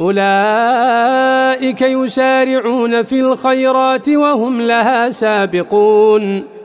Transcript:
أولئك يسارعون في الخيرات وهم لها سابقون.